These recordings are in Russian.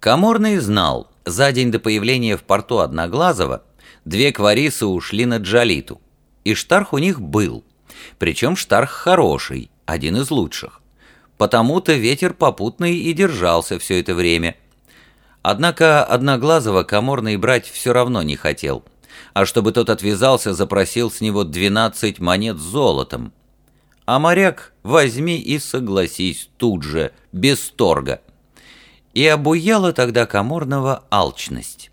Каморный знал, за день до появления в порту Одноглазого две кварисы ушли на Джалиту, и штарх у них был, причем штарх хороший, один из лучших. Потому-то ветер попутный и держался все это время. Однако Одноглазого Каморный брать все равно не хотел, а чтобы тот отвязался, запросил с него 12 монет золотом. А моряк возьми и согласись тут же, без торга. И обуяла тогда Каморного алчность.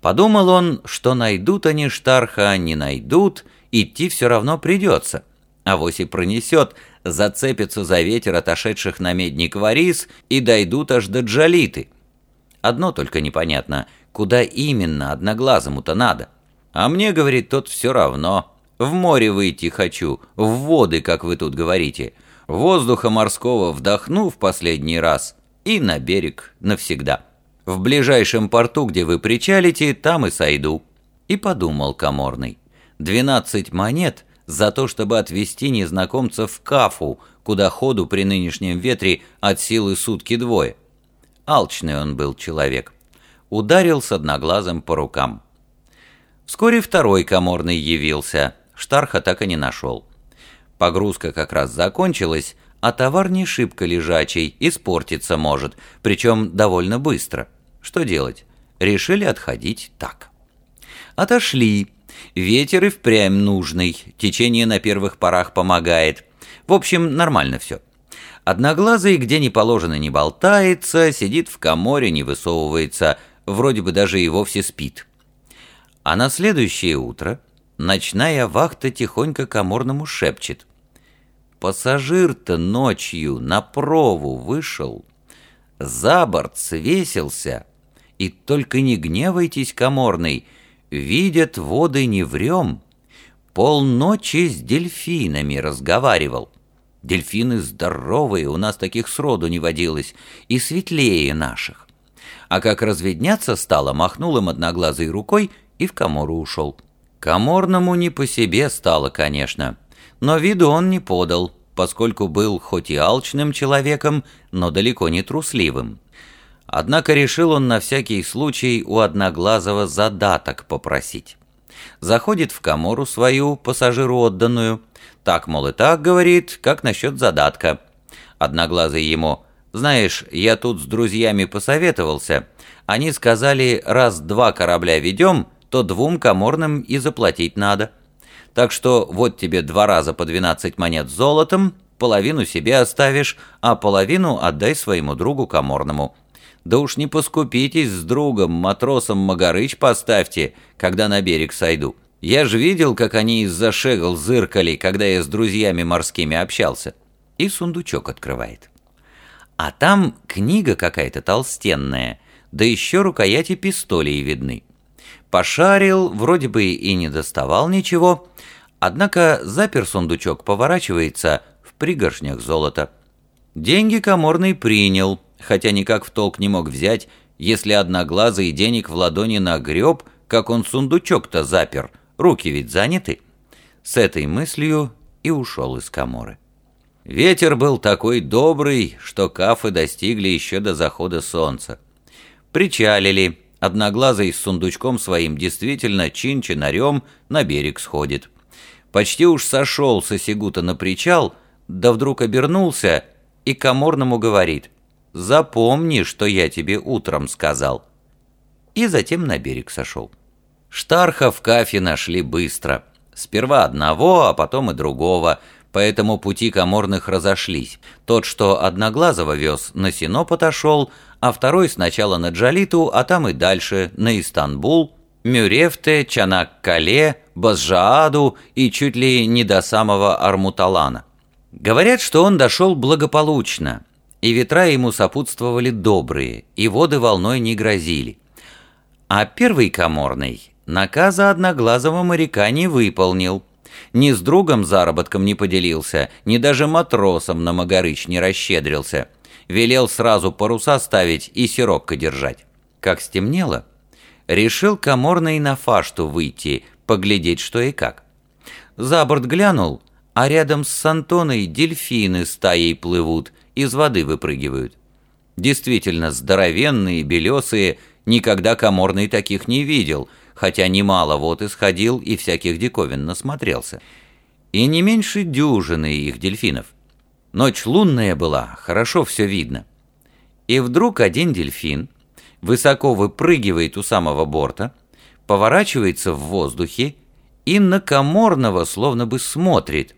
Подумал он, что найдут они Штарха, не найдут, идти все равно придется. А вось и пронесет, зацепятся за ветер отошедших на медник варис и дойдут аж до Джалиты. Одно только непонятно, куда именно одноглазому-то надо. А мне, говорит тот, все равно. В море выйти хочу, в воды, как вы тут говорите. Воздуха морского вдохну в последний раз и на берег навсегда. В ближайшем порту, где вы причалите, там и сойду. И подумал Каморный. Двенадцать монет за то, чтобы отвезти незнакомца в Кафу, куда ходу при нынешнем ветре от силы сутки двое. Алчный он был человек. Ударил с одноглазым по рукам. Вскоре второй Каморный явился – Штарха так и не нашел. Погрузка как раз закончилась, а товар не шибко лежачий, испортиться может, причем довольно быстро. Что делать? Решили отходить так. Отошли. Ветер и впрямь нужный, течение на первых порах помогает. В общем, нормально все. Одноглазый, где не положено, не болтается, сидит в коморе, не высовывается, вроде бы даже и вовсе спит. А на следующее утро Ночная вахта тихонько коморному шепчет. Пассажир-то ночью на прову вышел, за борт свесился, и только не гневайтесь, коморный, видят воды не врем. Полночи с дельфинами разговаривал. Дельфины здоровые, у нас таких сроду не водилось, и светлее наших. А как разведняться стало, махнул им одноглазой рукой и в комору ушел. Коморному не по себе стало, конечно, но виду он не подал, поскольку был хоть и алчным человеком, но далеко не трусливым. Однако решил он на всякий случай у Одноглазого задаток попросить. Заходит в комору свою, пассажиру отданную. Так, мол, и так, говорит, как насчет задатка. Одноглазый ему, знаешь, я тут с друзьями посоветовался. Они сказали, раз два корабля ведем, то двум коморным и заплатить надо. Так что вот тебе два раза по 12 монет золотом, половину себе оставишь, а половину отдай своему другу коморному. Да уж не поскупитесь с другом, матросом Магарыч поставьте, когда на берег сойду. Я ж видел, как они из-за шегл зыркали, когда я с друзьями морскими общался. И сундучок открывает. А там книга какая-то толстенная, да еще рукояти пистолей видны. Пошарил, вроде бы и не доставал ничего, однако запер сундучок, поворачивается в пригоршнях золота. Деньги Каморный принял, хотя никак в толк не мог взять, если одноглазый денег в ладони нагреб, как он сундучок-то запер, руки ведь заняты. С этой мыслью и ушел из Каморы. Ветер был такой добрый, что кафы достигли еще до захода солнца. Причалили, Одноглазый с сундучком своим действительно чин-чинарем на берег сходит. Почти уж сошел со Сигута на причал, да вдруг обернулся и коморному говорит «Запомни, что я тебе утром сказал». И затем на берег сошел. Штарха в кафе нашли быстро. Сперва одного, а потом и другого, поэтому пути коморных разошлись. Тот, что Одноглазого вез, на Синоп отошел, а второй сначала на Джалиту, а там и дальше, на Истанбул, Мюрефте, Чанак-Кале, Базжааду и чуть ли не до самого Армуталана. Говорят, что он дошел благополучно, и ветра ему сопутствовали добрые, и воды волной не грозили. А первый коморный наказа одноглазого моряка не выполнил. Ни с другом заработком не поделился, ни даже матросом на Магарыч не расщедрился – велел сразу паруса ставить и сирокко держать. Как стемнело, решил коморный на фашту выйти, поглядеть что и как. За борт глянул, а рядом с Сантоной дельфины стаей плывут, из воды выпрыгивают. Действительно, здоровенные, белесые, никогда коморный таких не видел, хотя немало вот исходил и всяких диковин насмотрелся. И не меньше дюжины их дельфинов. Ночь лунная была, хорошо все видно. И вдруг один дельфин высоко выпрыгивает у самого борта, поворачивается в воздухе и на Коморного словно бы смотрит,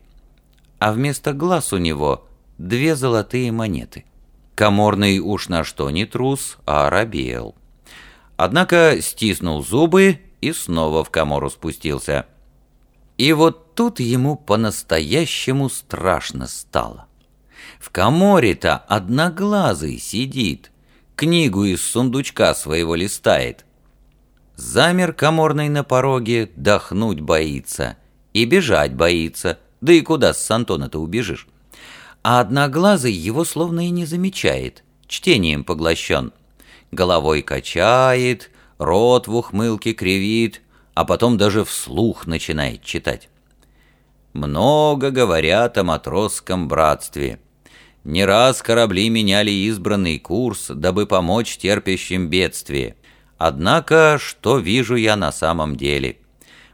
а вместо глаз у него две золотые монеты. Коморный уж на что не трус, а оробел. Однако стиснул зубы и снова в комору спустился. И вот тут ему по-настоящему страшно стало. В коморе-то одноглазый сидит, книгу из сундучка своего листает. Замер коморный на пороге, дохнуть боится и бежать боится, да и куда с Антона-то убежишь? А одноглазый его словно и не замечает, чтением поглощен. Головой качает, рот в ухмылке кривит, а потом даже вслух начинает читать. Много говорят о матросском братстве. Не раз корабли меняли избранный курс, дабы помочь терпящим бедствие. Однако, что вижу я на самом деле?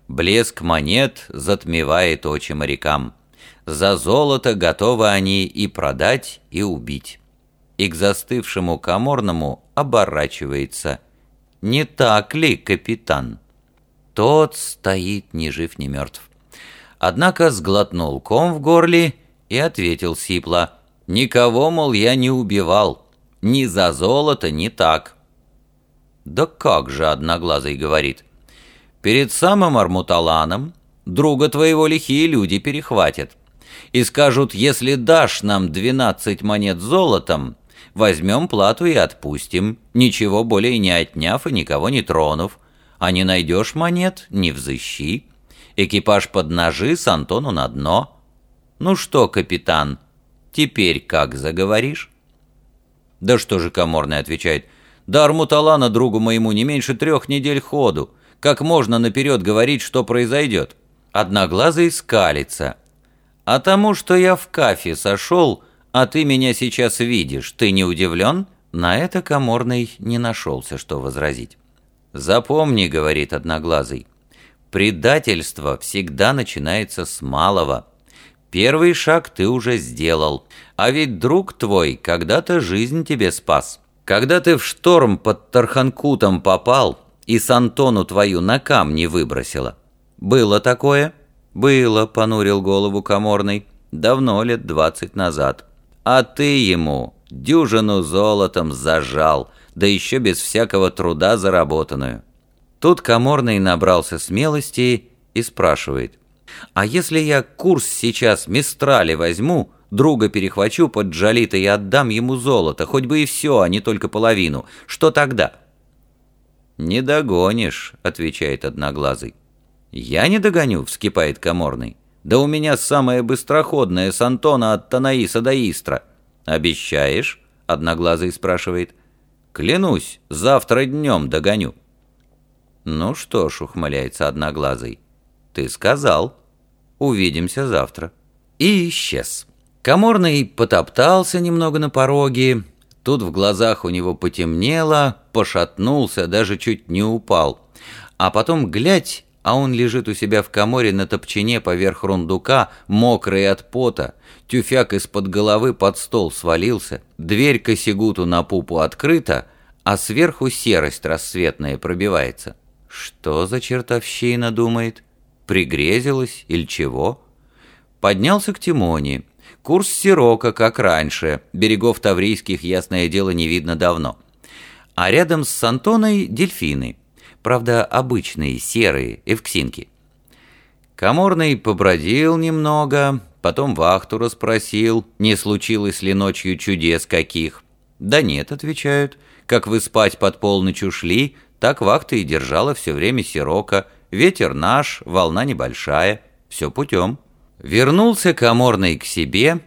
Блеск монет затмевает очи морякам. За золото готовы они и продать, и убить. И к застывшему коморному оборачивается. Не так ли, капитан? Тот стоит ни жив, ни мертв. Однако сглотнул ком в горле и ответил сипло. «Никого, мол, я не убивал. Ни за золото, ни так». «Да как же», — Одноглазый говорит. «Перед самым Армуталаном друга твоего лихие люди перехватят и скажут, если дашь нам двенадцать монет золотом, возьмем плату и отпустим, ничего более не отняв и никого не тронув, а не найдешь монет, не взыщи. Экипаж под ножи, с Антону на дно. Ну что, капитан, теперь как заговоришь? Да что же Каморный отвечает, да Армуталана другу моему не меньше трех недель ходу. Как можно наперед говорить, что произойдет? Одноглазый скалится, а тому, что я в кафе сошел, а ты меня сейчас видишь, ты не удивлен?» На это Каморный не нашелся, что возразить. «Запомни», — говорит Одноглазый, — «предательство всегда начинается с малого. Первый шаг ты уже сделал, а ведь друг твой когда-то жизнь тебе спас. Когда ты в шторм под Тарханкутом попал и с Антону твою на камни выбросила. Было такое?» «Было», — понурил голову Каморный, — «давно, лет двадцать назад. А ты ему дюжину золотом зажал, да еще без всякого труда заработанную». Тут Каморный набрался смелости и спрашивает, «А если я курс сейчас Мистрали возьму, друга перехвачу под Джалита и отдам ему золото, хоть бы и все, а не только половину, что тогда?» «Не догонишь», — отвечает Одноглазый. «Я не догоню», — вскипает Каморный. «Да у меня самая быстроходная с Антона от Танаиса до Истра». «Обещаешь?» — Одноглазый спрашивает. «Клянусь, завтра днем догоню». «Ну что ж», — ухмыляется Одноглазый, — «ты сказал. Увидимся завтра». И исчез. Каморный потоптался немного на пороге, тут в глазах у него потемнело, пошатнулся, даже чуть не упал. А потом, глядь, а он лежит у себя в коморе на топчине поверх рундука, мокрый от пота, тюфяк из-под головы под стол свалился, дверь к осигуту на пупу открыта, а сверху серость рассветная пробивается. Что за чертовщина, думает? Пригрезилась или чего? Поднялся к Тимоне. Курс Сирока, как раньше, берегов Таврийских, ясное дело, не видно давно. А рядом с Антоной дельфины — правда, обычные, серые, эвксинки. Каморный побродил немного, потом вахту расспросил, не случилось ли ночью чудес каких. «Да нет», — отвечают, — «как вы спать под полночь ушли, так вахта и держала все время сирока, ветер наш, волна небольшая, все путем». Вернулся Каморный к себе,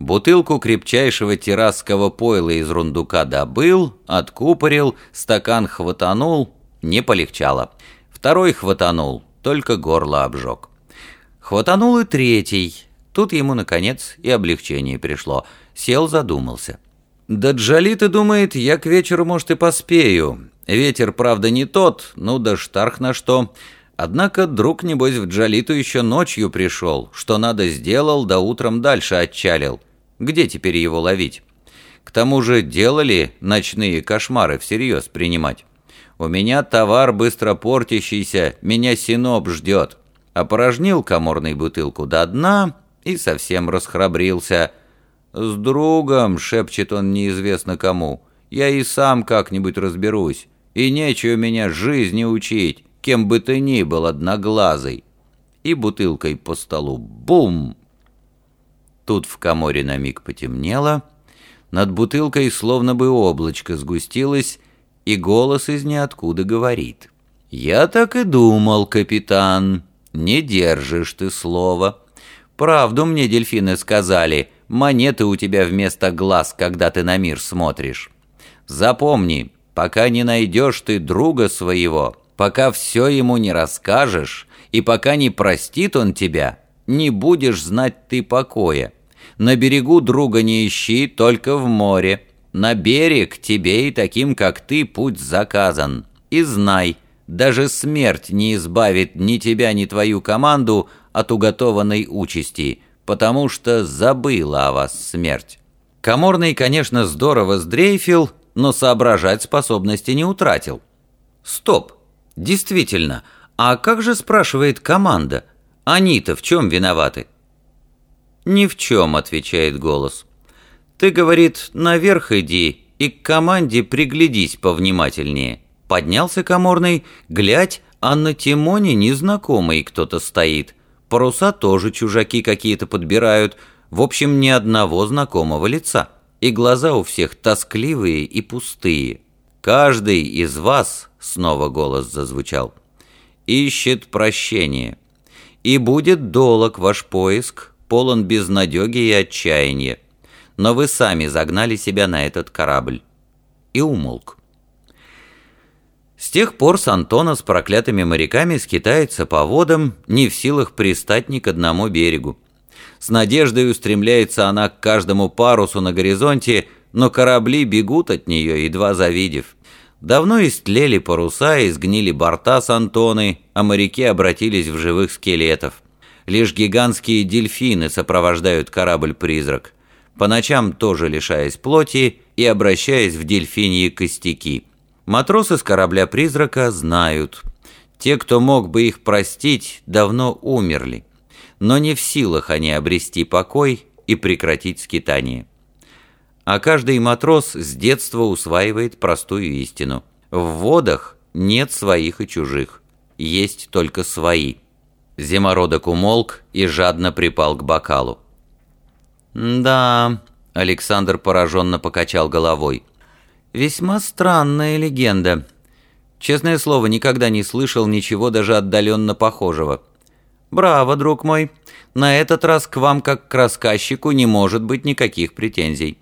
бутылку крепчайшего террасского пойла из рундука добыл, откупорил, стакан хватанул, не полегчало. Второй хватанул, только горло обжег. Хватанул и третий. Тут ему, наконец, и облегчение пришло. Сел, задумался. Да Джалита думает, я к вечеру, может, и поспею. Ветер, правда, не тот, ну да штарх на что. Однако друг, небось, в Джалиту еще ночью пришел. Что надо сделал, да утром дальше отчалил. Где теперь его ловить? К тому же делали ночные кошмары всерьез принимать. У меня товар быстро портящийся, меня синоп ждет. Опорожнил коморной бутылку до дна и совсем расхрабрился. «С другом», — шепчет он неизвестно кому, — «я и сам как-нибудь разберусь, и нечего меня жизни учить, кем бы ты ни был одноглазый». И бутылкой по столу бум! Тут в коморе на миг потемнело, над бутылкой словно бы облачко сгустилось, и голос из ниоткуда говорит. «Я так и думал, капитан, не держишь ты слова. Правду мне дельфины сказали, монеты у тебя вместо глаз, когда ты на мир смотришь. Запомни, пока не найдешь ты друга своего, пока все ему не расскажешь, и пока не простит он тебя, не будешь знать ты покоя. На берегу друга не ищи, только в море. На берег тебе и таким, как ты, путь заказан. И знай, даже смерть не избавит ни тебя, ни твою команду от уготованной участи, потому что забыла о вас смерть. Каморный, конечно, здорово сдрейфил, но соображать способности не утратил. Стоп! Действительно, а как же, спрашивает команда, они-то в чем виноваты? «Ни в чем», — отвечает голос. Ты, говорит, наверх иди и к команде приглядись повнимательнее. Поднялся коморный, глядь, а на Тимоне незнакомый кто-то стоит. Паруса тоже чужаки какие-то подбирают. В общем, ни одного знакомого лица. И глаза у всех тоскливые и пустые. «Каждый из вас», — снова голос зазвучал, — «ищет прощения. И будет долог ваш поиск, полон безнадеги и отчаяния но вы сами загнали себя на этот корабль». И умолк. С тех пор с Антона с проклятыми моряками скитается по водам, не в силах пристать ни к одному берегу. С надеждой устремляется она к каждому парусу на горизонте, но корабли бегут от нее, едва завидев. Давно истлели паруса и сгнили борта с Антоны, а моряки обратились в живых скелетов. Лишь гигантские дельфины сопровождают корабль-призрак по ночам тоже лишаясь плоти и обращаясь в дельфиньи костяки. Матросы с корабля-призрака знают, те, кто мог бы их простить, давно умерли, но не в силах они обрести покой и прекратить скитание. А каждый матрос с детства усваивает простую истину. В водах нет своих и чужих, есть только свои. Зимородок умолк и жадно припал к бокалу. «Да», — Александр пораженно покачал головой. «Весьма странная легенда. Честное слово, никогда не слышал ничего даже отдаленно похожего. Браво, друг мой. На этот раз к вам, как к рассказчику, не может быть никаких претензий.